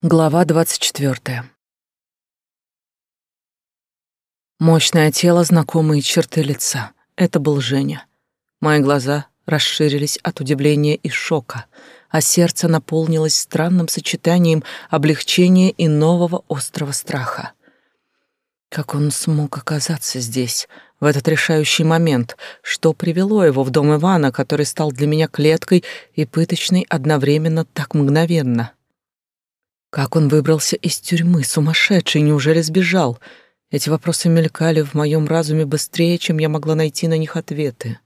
Глава двадцать четвертая. Мощное тело, знакомые черты лица. Это был Женя. Мои глаза расширились от удивления и шока, а сердце наполнилось странным сочетанием облегчения и нового острого страха. Как он смог оказаться здесь, в этот решающий момент, что привело его в дом Ивана, который стал для меня клеткой и пыточной одновременно так мгновенно — как он выбрался из тюрьмы, сумасшедший, неужели сбежал? Эти вопросы мелькали в моем разуме быстрее, чем я могла найти на них ответы.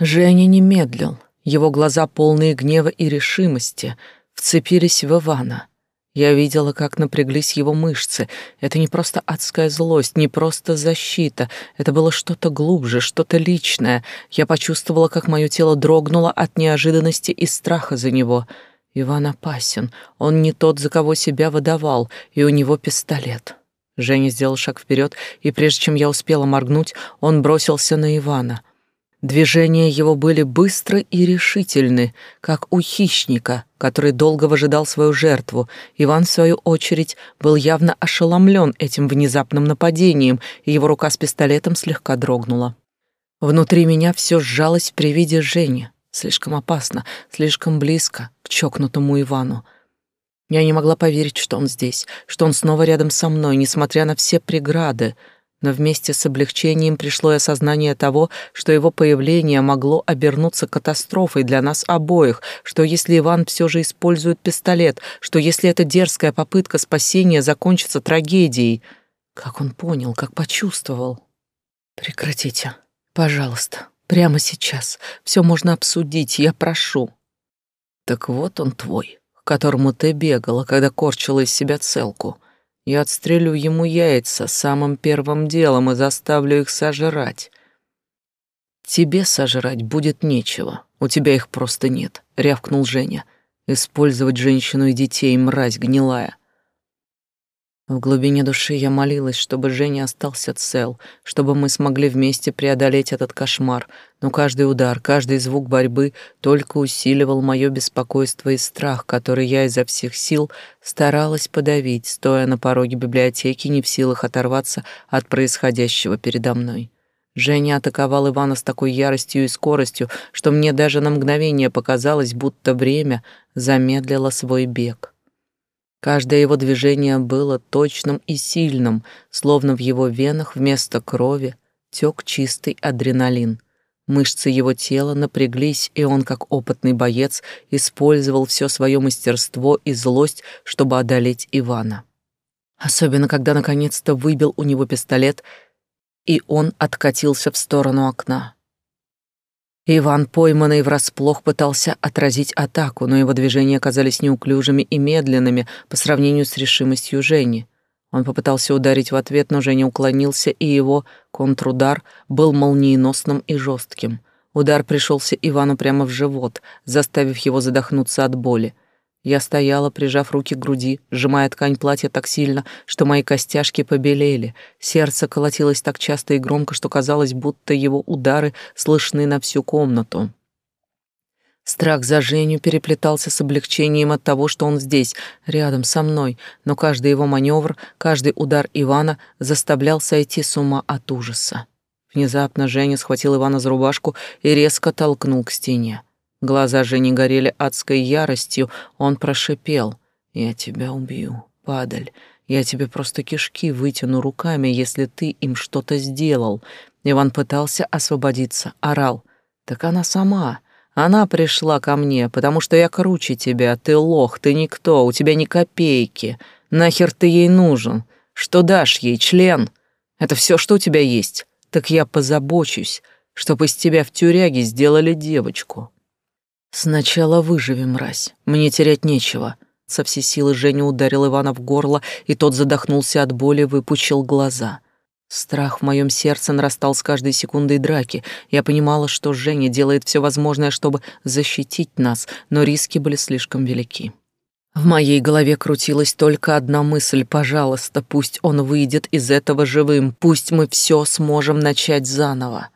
Женя не медлил. Его глаза, полные гнева и решимости, вцепились в Ивана. Я видела, как напряглись его мышцы. Это не просто адская злость, не просто защита. Это было что-то глубже, что-то личное. Я почувствовала, как мое тело дрогнуло от неожиданности и страха за него — Иван опасен. Он не тот, за кого себя выдавал, и у него пистолет. Женя сделал шаг вперед, и прежде чем я успела моргнуть, он бросился на Ивана. Движения его были быстры и решительны, как у хищника, который долго выжидал свою жертву. Иван, в свою очередь, был явно ошеломлен этим внезапным нападением, и его рука с пистолетом слегка дрогнула. Внутри меня все сжалось при виде Жени. Слишком опасно, слишком близко к чокнутому Ивану. Я не могла поверить, что он здесь, что он снова рядом со мной, несмотря на все преграды. Но вместе с облегчением пришло и осознание того, что его появление могло обернуться катастрофой для нас обоих, что если Иван все же использует пистолет, что если эта дерзкая попытка спасения закончится трагедией. Как он понял, как почувствовал. «Прекратите, пожалуйста», Прямо сейчас. Все можно обсудить, я прошу. Так вот он твой, к которому ты бегала, когда корчила из себя целку. Я отстрелю ему яйца самым первым делом и заставлю их сожрать. Тебе сожрать будет нечего, у тебя их просто нет, рявкнул Женя. Использовать женщину и детей, мразь гнилая. В глубине души я молилась, чтобы Женя остался цел, чтобы мы смогли вместе преодолеть этот кошмар, но каждый удар, каждый звук борьбы только усиливал мое беспокойство и страх, который я изо всех сил старалась подавить, стоя на пороге библиотеки, не в силах оторваться от происходящего передо мной. Женя атаковал Ивана с такой яростью и скоростью, что мне даже на мгновение показалось, будто время замедлило свой бег. Каждое его движение было точным и сильным, словно в его венах вместо крови тек чистый адреналин. Мышцы его тела напряглись, и он, как опытный боец, использовал все свое мастерство и злость, чтобы одолеть Ивана. Особенно, когда наконец-то выбил у него пистолет, и он откатился в сторону окна. Иван, пойманный врасплох, пытался отразить атаку, но его движения оказались неуклюжими и медленными по сравнению с решимостью Жени. Он попытался ударить в ответ, но Женя уклонился, и его контрудар был молниеносным и жестким. Удар пришелся Ивану прямо в живот, заставив его задохнуться от боли. Я стояла, прижав руки к груди, сжимая ткань платья так сильно, что мои костяшки побелели. Сердце колотилось так часто и громко, что казалось, будто его удары слышны на всю комнату. Страх за Женю переплетался с облегчением от того, что он здесь, рядом со мной, но каждый его маневр, каждый удар Ивана заставлял сойти с ума от ужаса. Внезапно Женя схватил Ивана за рубашку и резко толкнул к стене. Глаза же не горели адской яростью, он прошипел. «Я тебя убью, падаль. Я тебе просто кишки вытяну руками, если ты им что-то сделал». Иван пытался освободиться, орал. «Так она сама. Она пришла ко мне, потому что я круче тебя. Ты лох, ты никто, у тебя ни копейки. Нахер ты ей нужен? Что дашь ей, член? Это все, что у тебя есть. Так я позабочусь, чтобы из тебя в тюряге сделали девочку». «Сначала выживи, мразь. Мне терять нечего». Со всей силы Женя ударил Ивана в горло, и тот задохнулся от боли, выпучил глаза. Страх в моем сердце нарастал с каждой секундой драки. Я понимала, что Женя делает все возможное, чтобы защитить нас, но риски были слишком велики. В моей голове крутилась только одна мысль. Пожалуйста, пусть он выйдет из этого живым, пусть мы все сможем начать заново.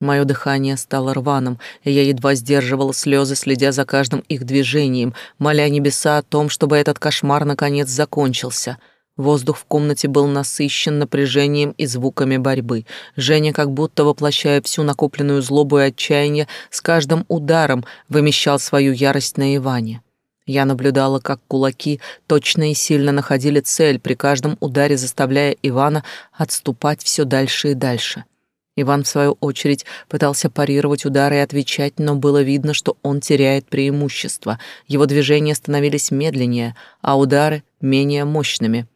Мое дыхание стало рваным, и я едва сдерживала слезы, следя за каждым их движением, моля небеса о том, чтобы этот кошмар наконец закончился. Воздух в комнате был насыщен напряжением и звуками борьбы. Женя, как будто воплощая всю накопленную злобу и отчаяние, с каждым ударом вымещал свою ярость на Иване. Я наблюдала, как кулаки точно и сильно находили цель, при каждом ударе заставляя Ивана отступать все дальше и дальше. Иван, в свою очередь, пытался парировать удары и отвечать, но было видно, что он теряет преимущество. Его движения становились медленнее, а удары — менее мощными.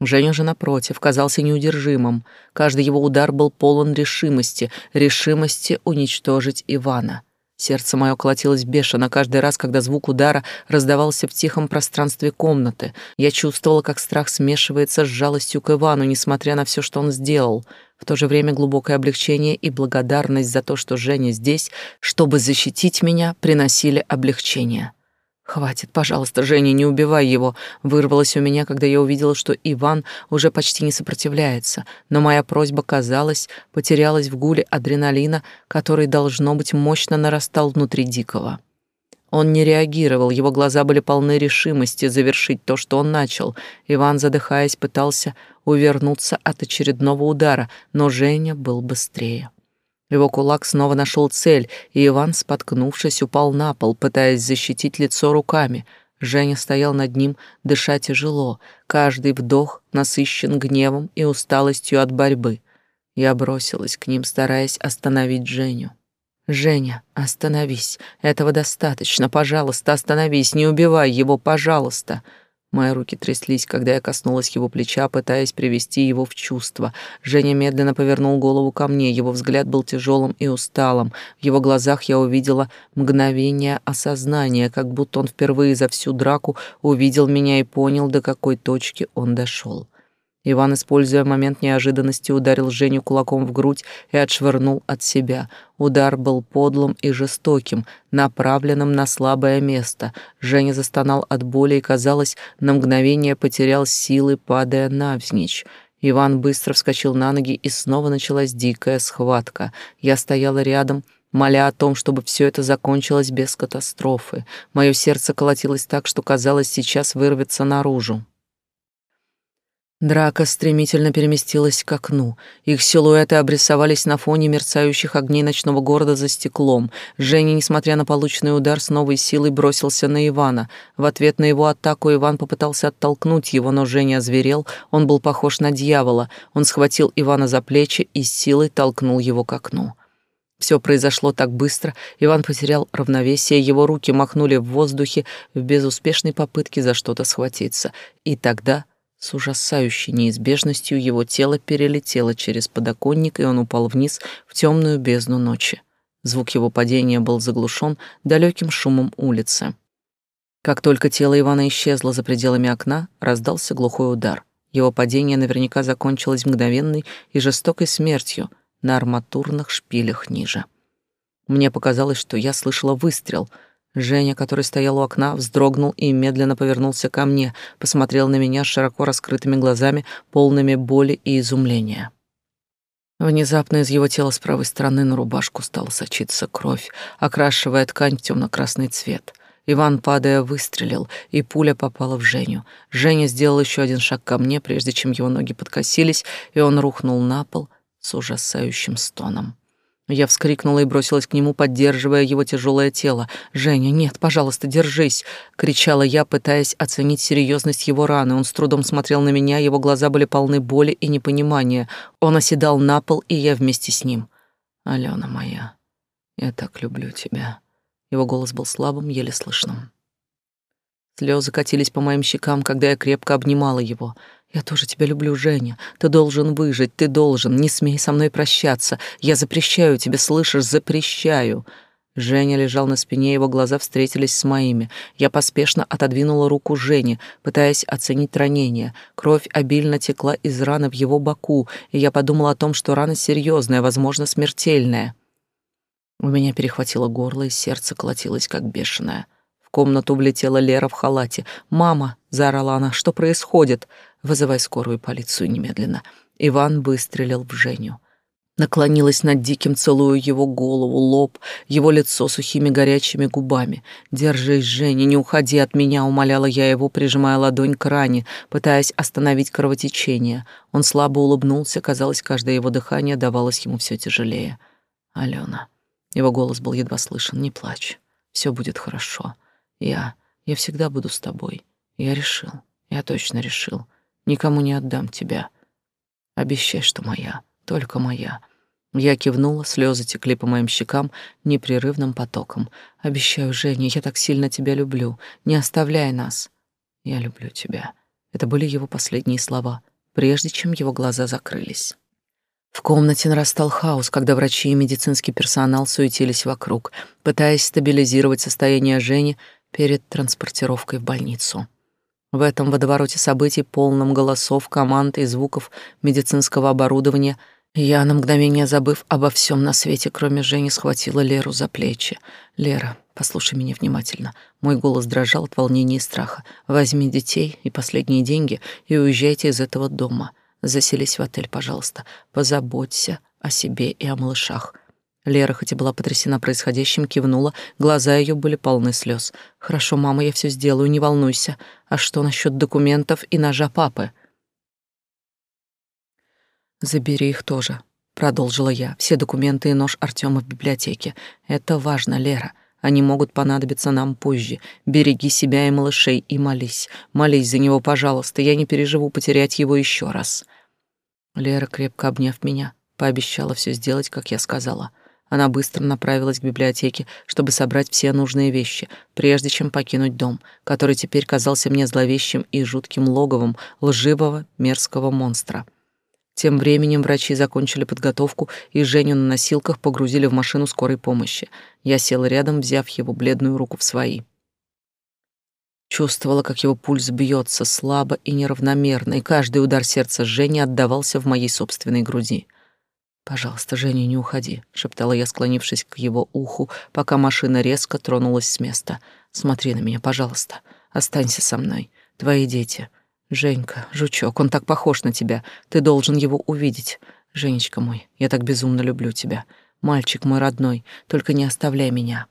Женя же, напротив, казался неудержимым. Каждый его удар был полон решимости, решимости уничтожить Ивана. Сердце мое колотилось бешено каждый раз, когда звук удара раздавался в тихом пространстве комнаты. Я чувствовала, как страх смешивается с жалостью к Ивану, несмотря на все, что он сделал. В то же время глубокое облегчение и благодарность за то, что Женя здесь, чтобы защитить меня, приносили облегчение. «Хватит, пожалуйста, Женя, не убивай его», вырвалось у меня, когда я увидела, что Иван уже почти не сопротивляется, но моя просьба, казалось, потерялась в гуле адреналина, который, должно быть, мощно нарастал внутри Дикого. Он не реагировал, его глаза были полны решимости завершить то, что он начал. Иван, задыхаясь, пытался увернуться от очередного удара, но Женя был быстрее. Его кулак снова нашел цель, и Иван, споткнувшись, упал на пол, пытаясь защитить лицо руками. Женя стоял над ним, дыша тяжело. Каждый вдох насыщен гневом и усталостью от борьбы. Я бросилась к ним, стараясь остановить Женю. «Женя, остановись. Этого достаточно. Пожалуйста, остановись. Не убивай его, пожалуйста». Мои руки тряслись, когда я коснулась его плеча, пытаясь привести его в чувство. Женя медленно повернул голову ко мне. Его взгляд был тяжелым и усталым. В его глазах я увидела мгновение осознания, как будто он впервые за всю драку увидел меня и понял, до какой точки он дошел. Иван, используя момент неожиданности, ударил Женю кулаком в грудь и отшвырнул от себя. Удар был подлым и жестоким, направленным на слабое место. Женя застонал от боли и, казалось, на мгновение потерял силы, падая навзничь. Иван быстро вскочил на ноги, и снова началась дикая схватка. Я стояла рядом, моля о том, чтобы все это закончилось без катастрофы. Мое сердце колотилось так, что казалось, сейчас вырвется наружу. Драка стремительно переместилась к окну. Их силуэты обрисовались на фоне мерцающих огней ночного города за стеклом. Женя, несмотря на полученный удар, с новой силой бросился на Ивана. В ответ на его атаку Иван попытался оттолкнуть его, но Женя озверел. Он был похож на дьявола. Он схватил Ивана за плечи и с силой толкнул его к окну. Все произошло так быстро, Иван потерял равновесие, его руки махнули в воздухе в безуспешной попытке за что-то схватиться. И тогда с ужасающей неизбежностью его тело перелетело через подоконник, и он упал вниз в темную бездну ночи. Звук его падения был заглушен далеким шумом улицы. Как только тело Ивана исчезло за пределами окна, раздался глухой удар. Его падение наверняка закончилось мгновенной и жестокой смертью на арматурных шпилях ниже. Мне показалось, что я слышала выстрел — Женя, который стоял у окна, вздрогнул и медленно повернулся ко мне, посмотрел на меня широко раскрытыми глазами, полными боли и изумления. Внезапно из его тела с правой стороны на рубашку стала сочиться кровь, окрашивая ткань в темно-красный цвет. Иван, падая, выстрелил, и пуля попала в Женю. Женя сделал еще один шаг ко мне, прежде чем его ноги подкосились, и он рухнул на пол с ужасающим стоном. Я вскрикнула и бросилась к нему, поддерживая его тяжелое тело. «Женя, нет, пожалуйста, держись!» — кричала я, пытаясь оценить серьезность его раны. Он с трудом смотрел на меня, его глаза были полны боли и непонимания. Он оседал на пол, и я вместе с ним. «Алена моя, я так люблю тебя». Его голос был слабым, еле слышным. Слезы катились по моим щекам, когда я крепко обнимала его — я тоже тебя люблю, Женя. Ты должен выжить, ты должен. Не смей со мной прощаться. Я запрещаю тебе, слышишь? Запрещаю. Женя лежал на спине, его глаза встретились с моими. Я поспешно отодвинула руку Жени, пытаясь оценить ранение. Кровь обильно текла из раны в его боку, и я подумала о том, что рана серьезная, возможно, смертельная. У меня перехватило горло, и сердце колотилось, как бешеное. Комнату влетела Лера в халате. «Мама!» — заорала она. «Что происходит?» Вызывай скорую полицию немедленно. Иван выстрелил в Женю. Наклонилась над Диким, целую его голову, лоб, его лицо сухими горячими губами. «Держись, Женя, не уходи от меня», — умоляла я его, прижимая ладонь к ране, пытаясь остановить кровотечение. Он слабо улыбнулся, казалось, каждое его дыхание давалось ему все тяжелее. «Алена». Его голос был едва слышен. «Не плачь. Все будет хорошо. Я... Я всегда буду с тобой. Я решил. Я точно решил. Никому не отдам тебя. Обещай, что моя» только моя. Я кивнула, слезы текли по моим щекам непрерывным потоком. Обещаю, Женя, я так сильно тебя люблю. Не оставляй нас. Я люблю тебя. Это были его последние слова, прежде чем его глаза закрылись. В комнате нарастал хаос, когда врачи и медицинский персонал суетились вокруг, пытаясь стабилизировать состояние Жени перед транспортировкой в больницу. В этом водовороте событий, полном голосов, команд и звуков медицинского оборудования, я, на мгновение забыв обо всем на свете, кроме Жени, схватила Леру за плечи. «Лера, послушай меня внимательно». Мой голос дрожал от волнения и страха. «Возьми детей и последние деньги и уезжайте из этого дома. Заселись в отель, пожалуйста. Позаботься о себе и о малышах. Лера, хоть и была потрясена происходящим, кивнула, глаза ее были полны слез. «Хорошо, мама, я все сделаю, не волнуйся. А что насчет документов и ножа папы?» «Забери их тоже», — продолжила я. «Все документы и нож Артема в библиотеке. Это важно, Лера. Они могут понадобиться нам позже. Береги себя и малышей и молись. Молись за него, пожалуйста. Я не переживу потерять его еще раз». Лера, крепко обняв меня, пообещала все сделать, как я сказала — она быстро направилась к библиотеке, чтобы собрать все нужные вещи, прежде чем покинуть дом, который теперь казался мне зловещим и жутким логовом лживого мерзкого монстра. Тем временем врачи закончили подготовку, и Женю на носилках погрузили в машину скорой помощи. Я села рядом, взяв его бледную руку в свои. Чувствовала, как его пульс бьется слабо и неравномерно, и каждый удар сердца Жени отдавался в моей собственной груди. «Пожалуйста, Женя, не уходи», — шептала я, склонившись к его уху, пока машина резко тронулась с места. «Смотри на меня, пожалуйста. Останься со мной. Твои дети. Женька, жучок, он так похож на тебя. Ты должен его увидеть. Женечка мой, я так безумно люблю тебя. Мальчик мой родной, только не оставляй меня».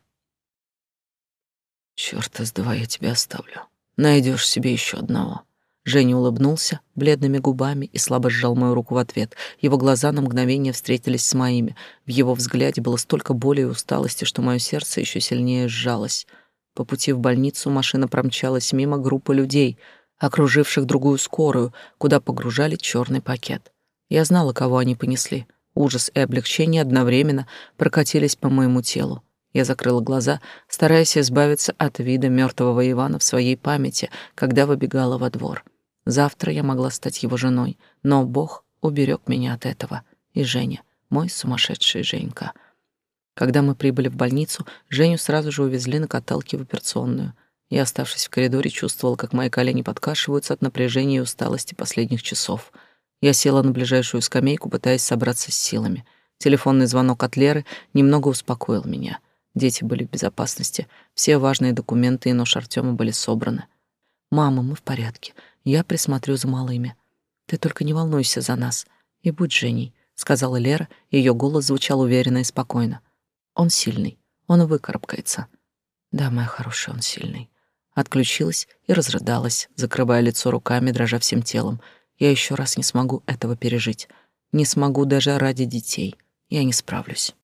«Чёрта с два я тебя оставлю. Найдешь себе еще одного». Женя улыбнулся бледными губами и слабо сжал мою руку в ответ. Его глаза на мгновение встретились с моими. В его взгляде было столько боли и усталости, что мое сердце еще сильнее сжалось. По пути в больницу машина промчалась мимо группы людей, окруживших другую скорую, куда погружали черный пакет. Я знала, кого они понесли. Ужас и облегчение одновременно прокатились по моему телу. Я закрыла глаза, стараясь избавиться от вида мертвого Ивана в своей памяти, когда выбегала во двор. Завтра я могла стать его женой, но Бог уберег меня от этого. И Женя, мой сумасшедший Женька. Когда мы прибыли в больницу, Женю сразу же увезли на каталке в операционную. Я, оставшись в коридоре, чувствовала, как мои колени подкашиваются от напряжения и усталости последних часов. Я села на ближайшую скамейку, пытаясь собраться с силами. Телефонный звонок от Леры немного успокоил меня. Дети были в безопасности, все важные документы и нож Артема были собраны. «Мама, мы в порядке. Я присмотрю за малыми. Ты только не волнуйся за нас и будь Женей, сказала Лера, ее голос звучал уверенно и спокойно. Он сильный, он выкарабкается. Да, моя хорошая, он сильный. Отключилась и разрыдалась, закрывая лицо руками, дрожа всем телом. Я еще раз не смогу этого пережить. Не смогу даже ради детей. Я не справлюсь.